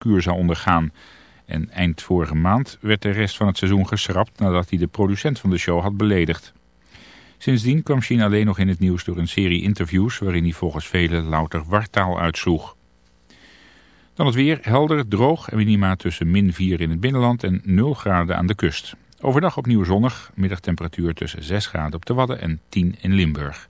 kuur zou ondergaan. En eind vorige maand werd de rest van het seizoen geschrapt nadat hij de producent van de show had beledigd. Sindsdien kwam Sheen alleen nog in het nieuws door een serie interviews waarin hij volgens velen louter wartaal uitsloeg. Dan het weer, helder, droog en minima tussen min 4 in het binnenland en 0 graden aan de kust. Overdag opnieuw zonnig, middagtemperatuur tussen 6 graden op de Wadden en 10 in Limburg.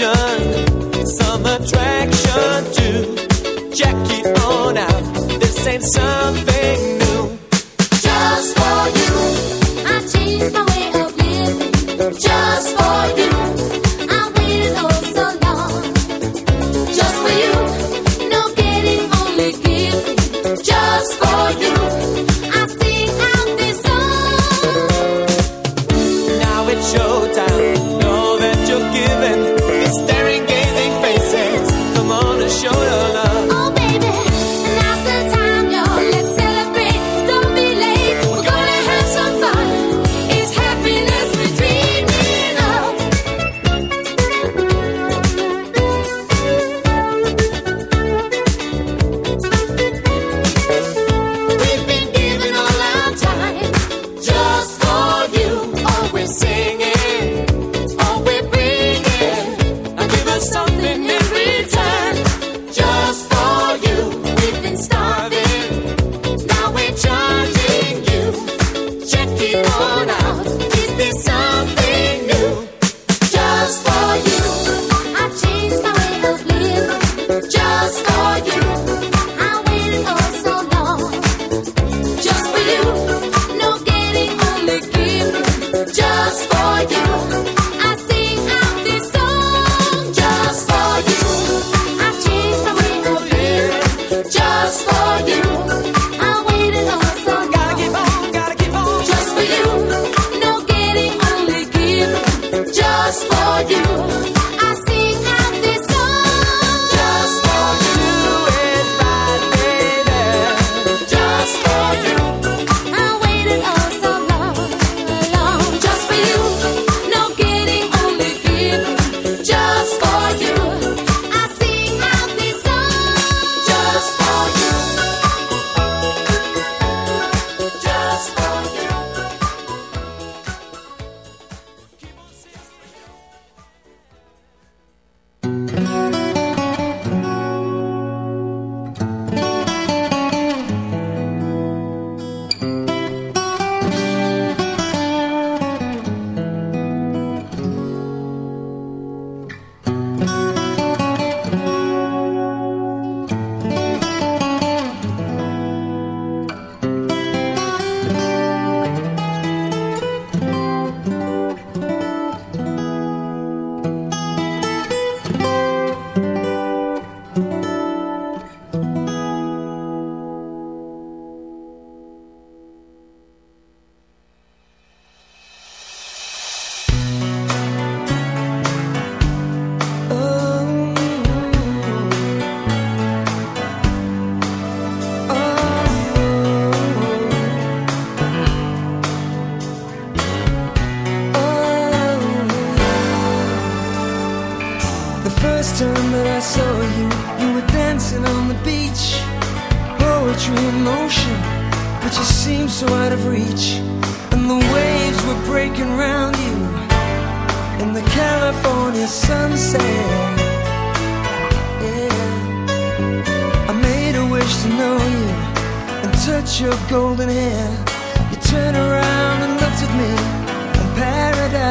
attraction, some attraction to jack it on out. This ain't something.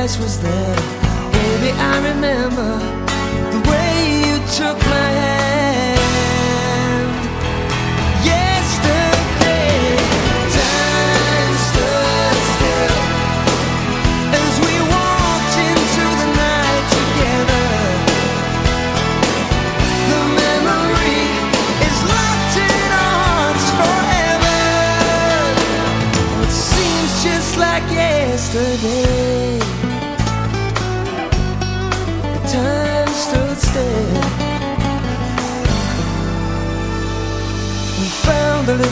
voice was there. Baby, I remember the way you took my hand yesterday. Time stood still as we walked into the night together. The memory is locked in our hearts forever. It seems just like yesterday.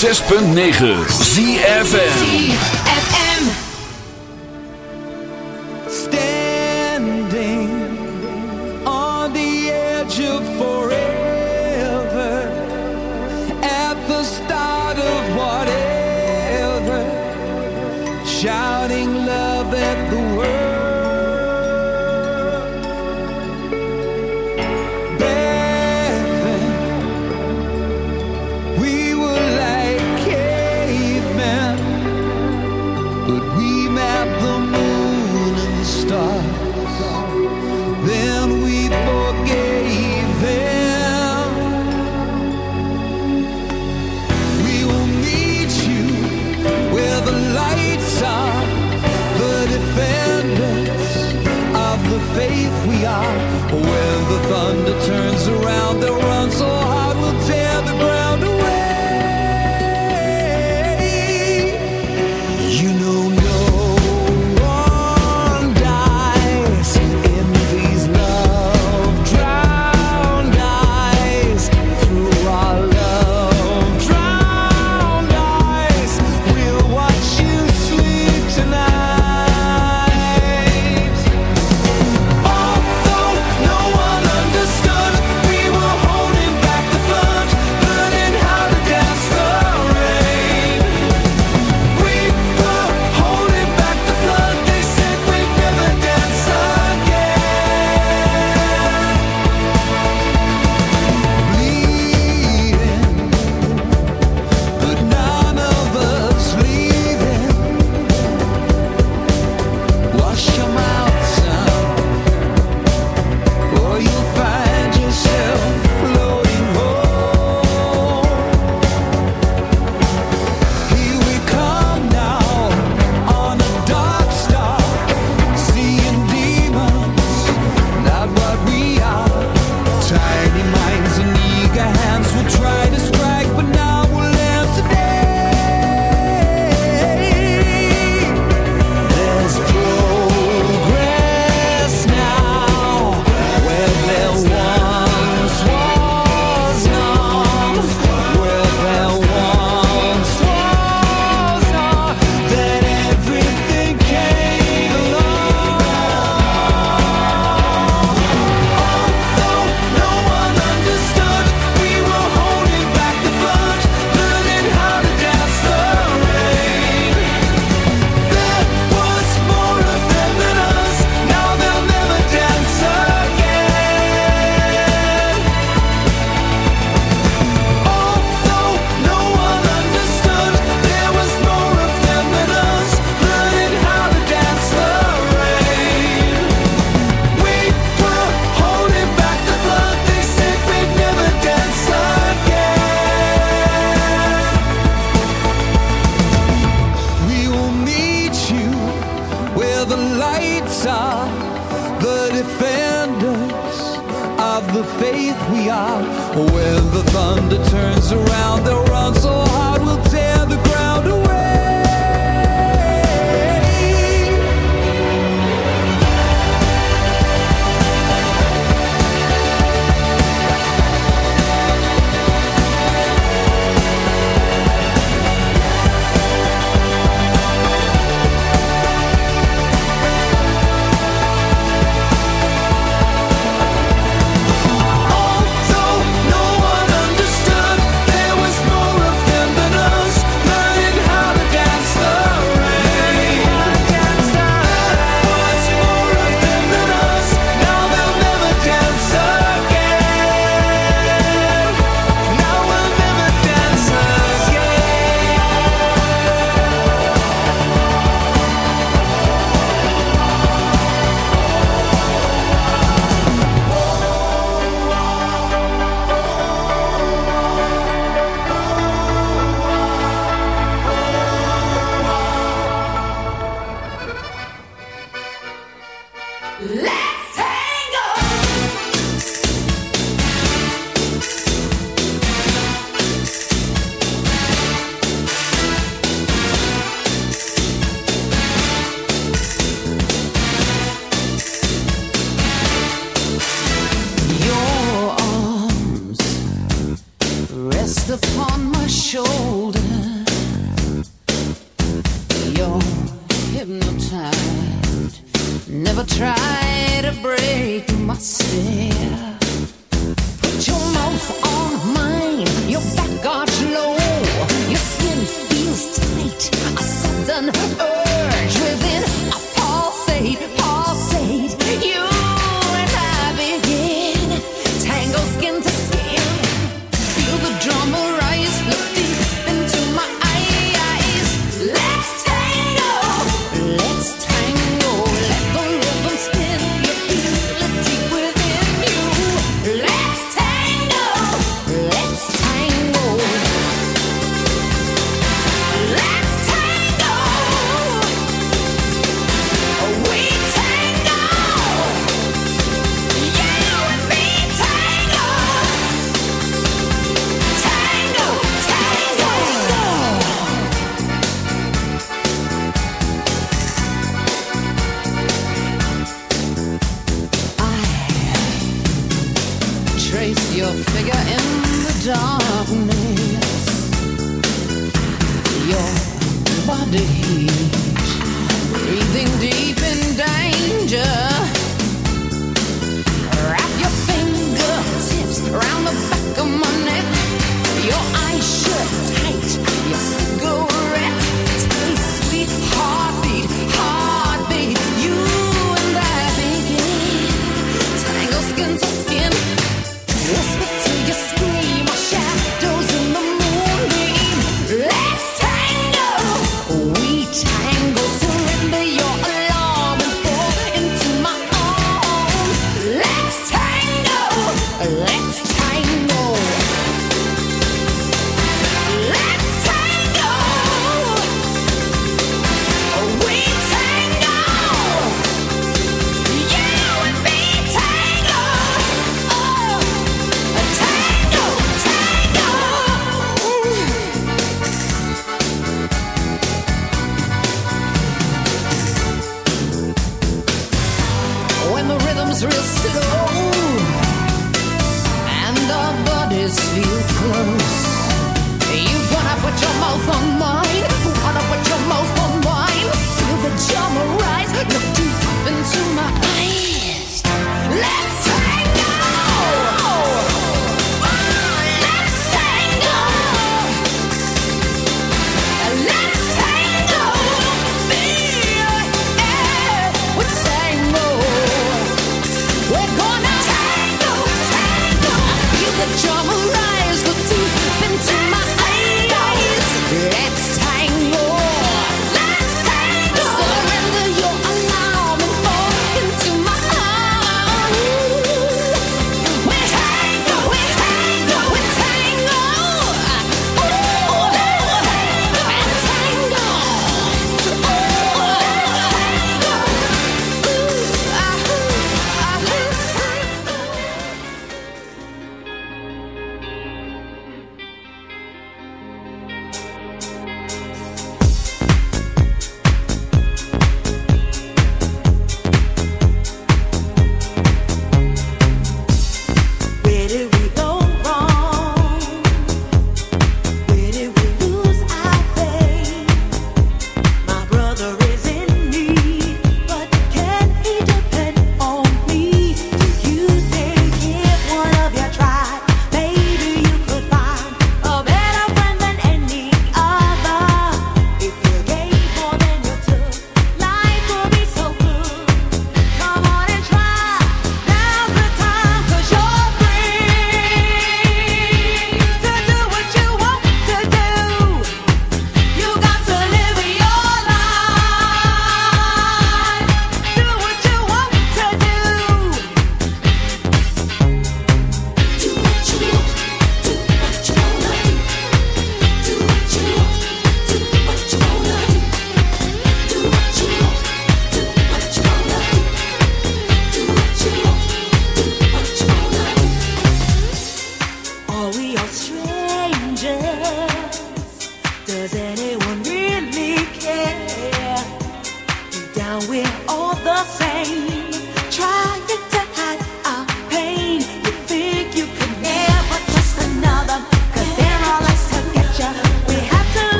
106.9 ZFN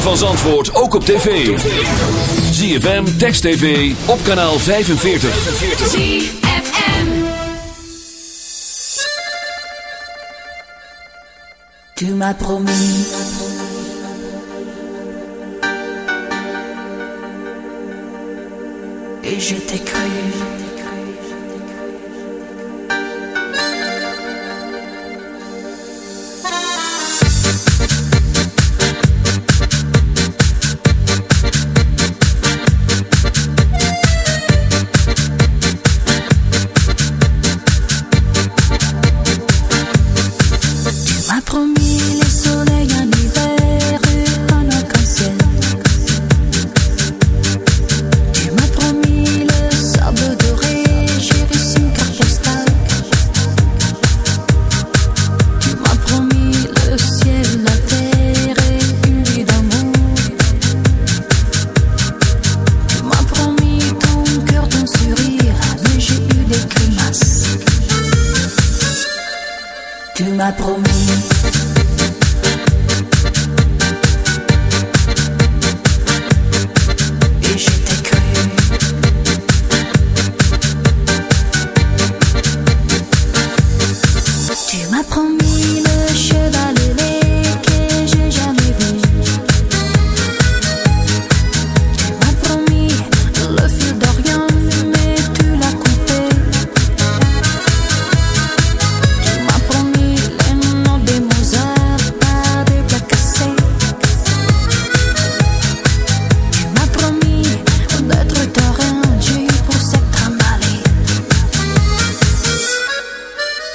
van Zandvoort ook op tv. ZFM, Text TV, op kanaal 45. ZFM Tu m'as promis Et je t'ai cru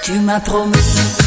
Tu m'as promis.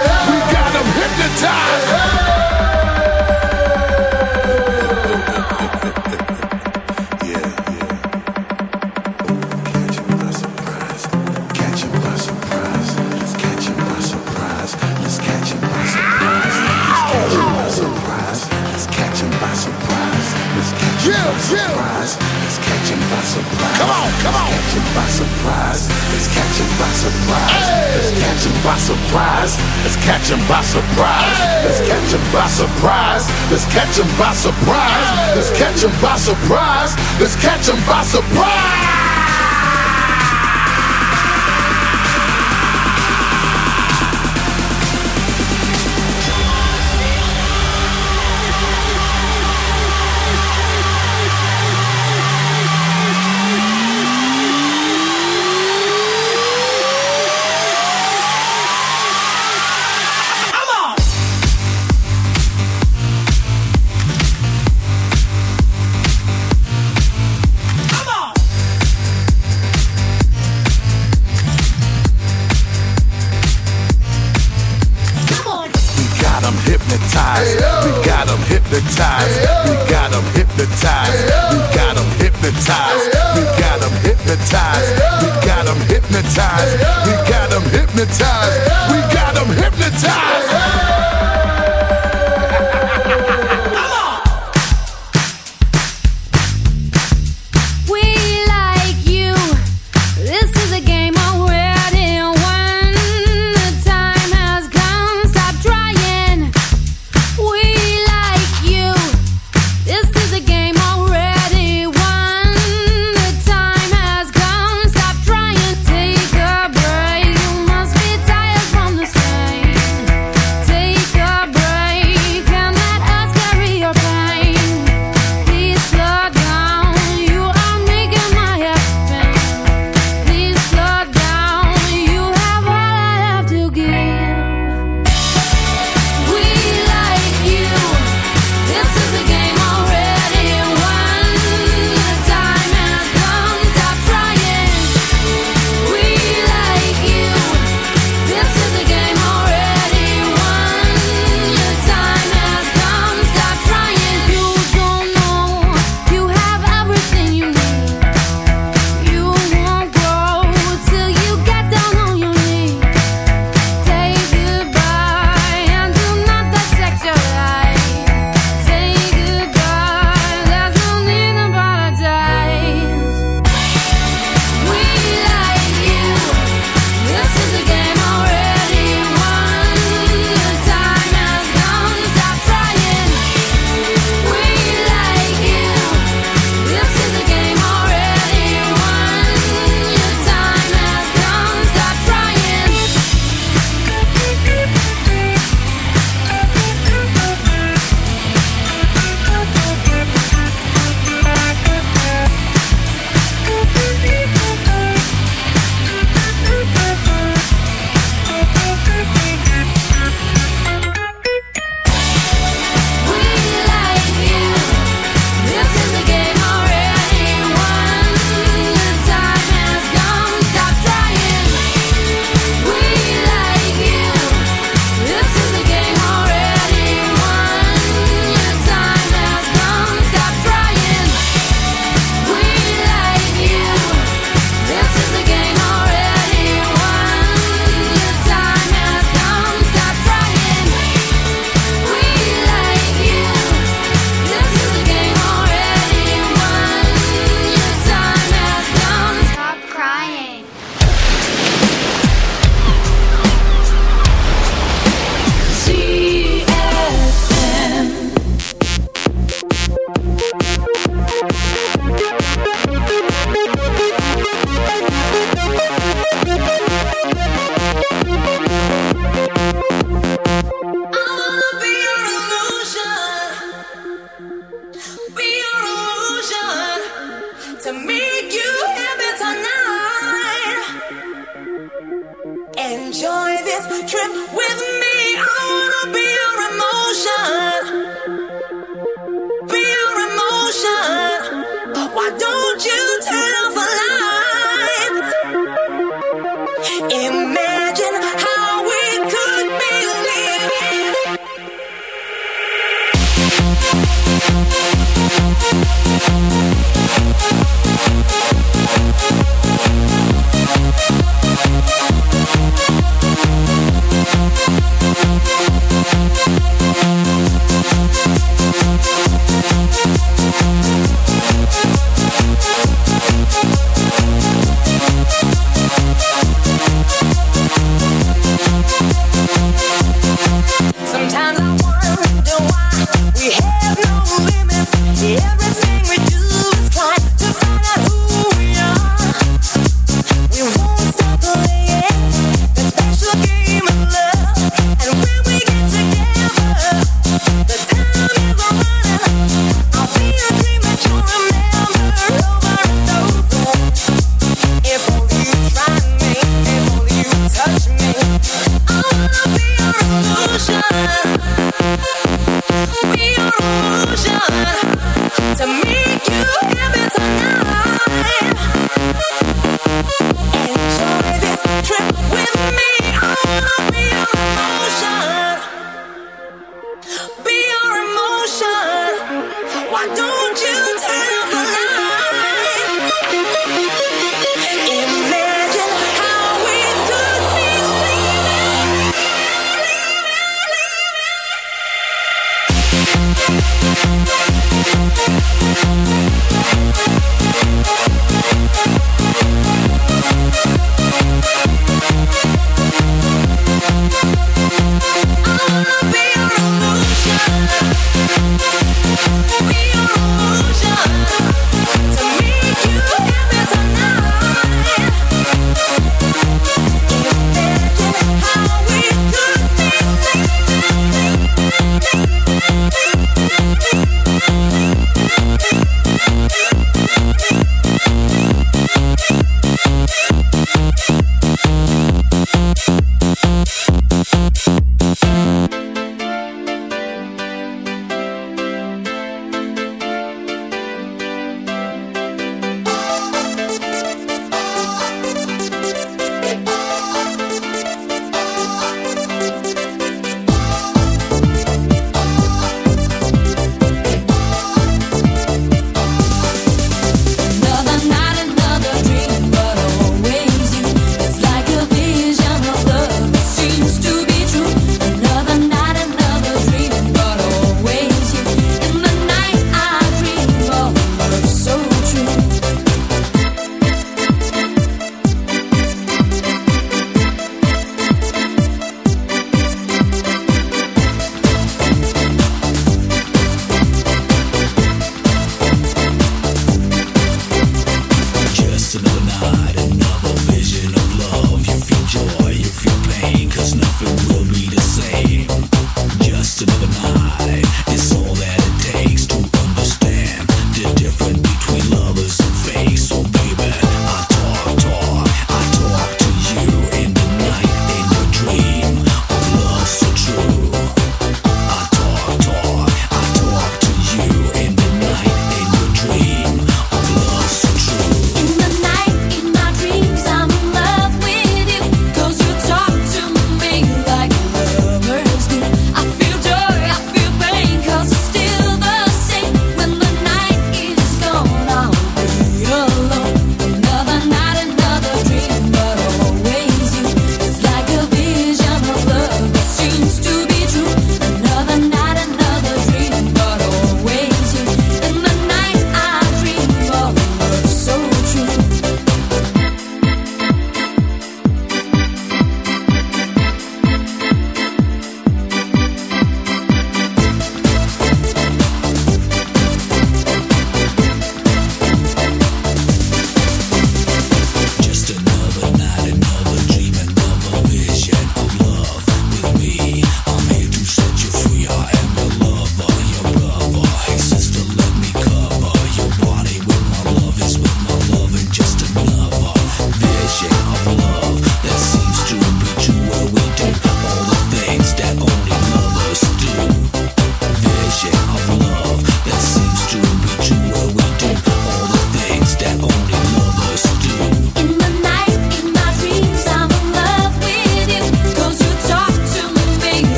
By surprise. Let's catch him by surprise. Let's catch him by surprise. Let's catch him by surprise.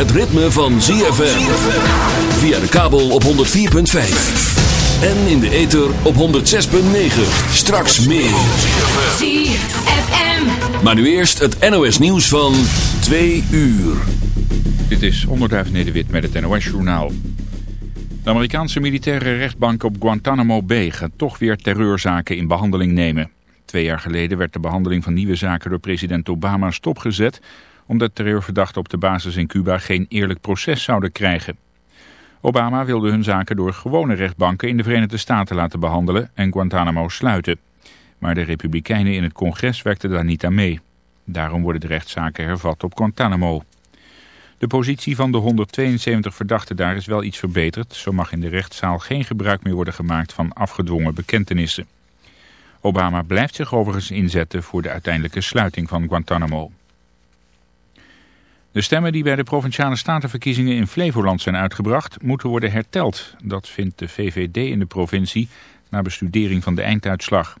Het ritme van ZFM. Via de kabel op 104.5. En in de ether op 106.9. Straks meer. ZFM. Maar nu eerst het NOS nieuws van 2 uur. Dit is Onderduif Nederwit met het NOS-journaal. De Amerikaanse militaire rechtbank op Guantanamo Bay gaat toch weer terreurzaken in behandeling nemen. Twee jaar geleden werd de behandeling van nieuwe zaken door president Obama stopgezet... omdat terreurverdachten op de basis in Cuba geen eerlijk proces zouden krijgen. Obama wilde hun zaken door gewone rechtbanken in de Verenigde Staten laten behandelen en Guantanamo sluiten. Maar de republikeinen in het congres werkten daar niet aan mee. Daarom worden de rechtszaken hervat op Guantanamo. De positie van de 172 verdachten daar is wel iets verbeterd. Zo mag in de rechtszaal geen gebruik meer worden gemaakt van afgedwongen bekentenissen. Obama blijft zich overigens inzetten voor de uiteindelijke sluiting van Guantanamo. De stemmen die bij de Provinciale Statenverkiezingen in Flevoland zijn uitgebracht, moeten worden herteld. Dat vindt de VVD in de provincie na bestudering van de einduitslag.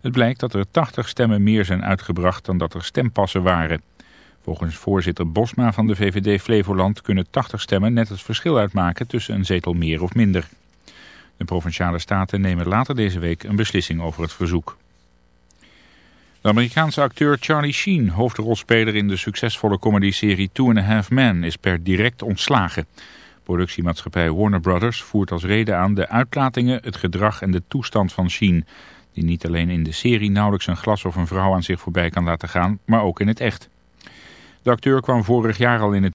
Het blijkt dat er 80 stemmen meer zijn uitgebracht dan dat er stempassen waren. Volgens voorzitter Bosma van de VVD Flevoland kunnen 80 stemmen net het verschil uitmaken tussen een zetel meer of minder. De Provinciale Staten nemen later deze week een beslissing over het verzoek. De Amerikaanse acteur Charlie Sheen, hoofdrolspeler in de succesvolle comedyserie Two and a Half Men, is per direct ontslagen. Productiemaatschappij Warner Brothers voert als reden aan de uitlatingen, het gedrag en de toestand van Sheen, die niet alleen in de serie nauwelijks een glas of een vrouw aan zich voorbij kan laten gaan, maar ook in het echt. De acteur kwam vorig jaar al in het